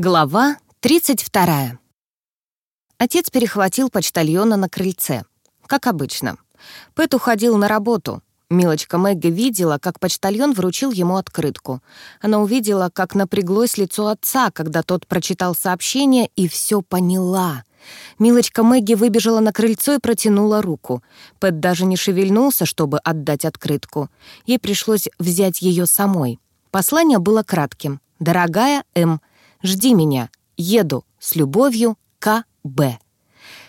Глава 32. Отец перехватил почтальона на крыльце. Как обычно. Пэт уходил на работу. Милочка Мэгги видела, как почтальон вручил ему открытку. Она увидела, как напряглось лицо отца, когда тот прочитал сообщение, и все поняла. Милочка Мэгги выбежала на крыльцо и протянула руку. Пэт даже не шевельнулся, чтобы отдать открытку. Ей пришлось взять ее самой. Послание было кратким. «Дорогая М., Жди меня. Еду. С любовью. К.Б».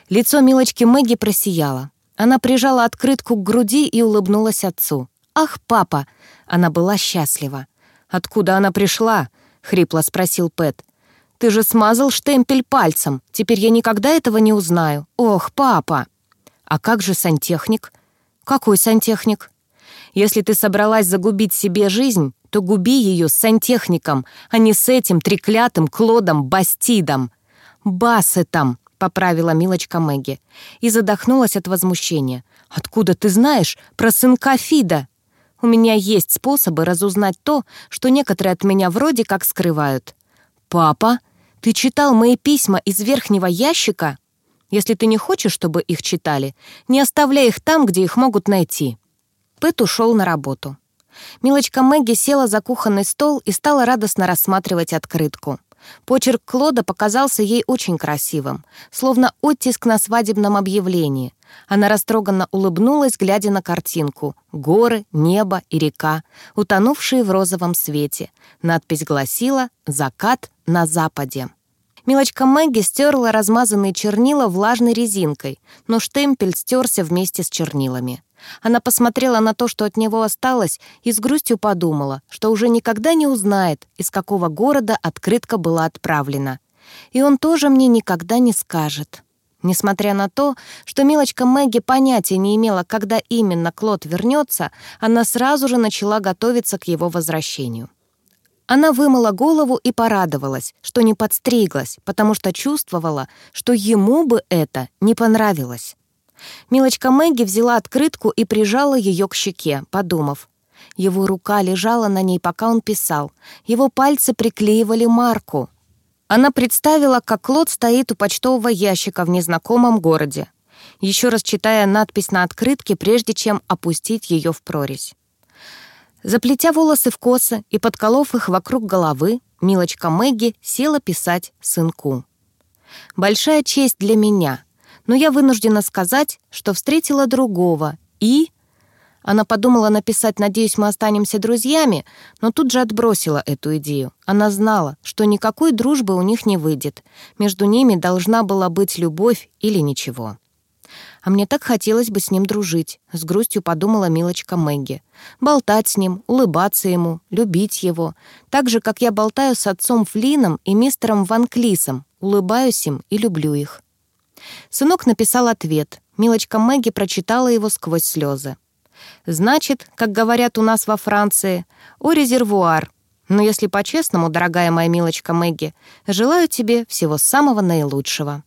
Лицо милочки Мэгги просияло. Она прижала открытку к груди и улыбнулась отцу. «Ах, папа!» Она была счастлива. «Откуда она пришла?» — хрипло спросил Пэт. «Ты же смазал штемпель пальцем. Теперь я никогда этого не узнаю. Ох, папа!» «А как же сантехник?» «Какой сантехник?» «Если ты собралась загубить себе жизнь, то губи ее с сантехником, а не с этим треклятым Клодом Бастидом. «Бассетом», — поправила милочка Мэгги, и задохнулась от возмущения. «Откуда ты знаешь про сынка Фида?» «У меня есть способы разузнать то, что некоторые от меня вроде как скрывают». «Папа, ты читал мои письма из верхнего ящика?» «Если ты не хочешь, чтобы их читали, не оставляй их там, где их могут найти». Пэт ушел на работу. Милочка Мэгги села за кухонный стол и стала радостно рассматривать открытку. Почерк Клода показался ей очень красивым, словно оттиск на свадебном объявлении. Она растроганно улыбнулась, глядя на картинку. Горы, небо и река, утонувшие в розовом свете. Надпись гласила «Закат на западе». Милочка Мэгги стерла размазанные чернила влажной резинкой, но штемпель стерся вместе с чернилами. Она посмотрела на то, что от него осталось, и с грустью подумала, что уже никогда не узнает, из какого города открытка была отправлена. И он тоже мне никогда не скажет. Несмотря на то, что милочка Мэгги понятия не имела, когда именно Клод вернется, она сразу же начала готовиться к его возвращению. Она вымыла голову и порадовалась, что не подстриглась, потому что чувствовала, что ему бы это не понравилось. Милочка Мэгги взяла открытку и прижала ее к щеке, подумав. Его рука лежала на ней, пока он писал. Его пальцы приклеивали марку. Она представила, как Клод стоит у почтового ящика в незнакомом городе, еще раз читая надпись на открытке, прежде чем опустить ее в прорезь. Заплетя волосы в косы и подколов их вокруг головы, милочка Мэгги села писать сынку. «Большая честь для меня — но я вынуждена сказать, что встретила другого. И... Она подумала написать «Надеюсь, мы останемся друзьями», но тут же отбросила эту идею. Она знала, что никакой дружбы у них не выйдет. Между ними должна была быть любовь или ничего. А мне так хотелось бы с ним дружить, с грустью подумала милочка Мэгги. Болтать с ним, улыбаться ему, любить его. Так же, как я болтаю с отцом Флином и мистером Ван Клисом, улыбаюсь им и люблю их. Сынок написал ответ. Милочка Мэгги прочитала его сквозь слезы. «Значит, как говорят у нас во Франции, о резервуар. Но если по-честному, дорогая моя милочка Мэгги, желаю тебе всего самого наилучшего».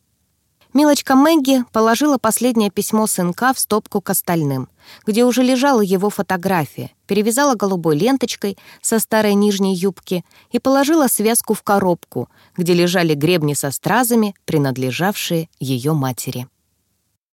Милочка Мэгги положила последнее письмо сынка в стопку к остальным, где уже лежала его фотография, перевязала голубой ленточкой со старой нижней юбки и положила связку в коробку, где лежали гребни со стразами, принадлежавшие ее матери.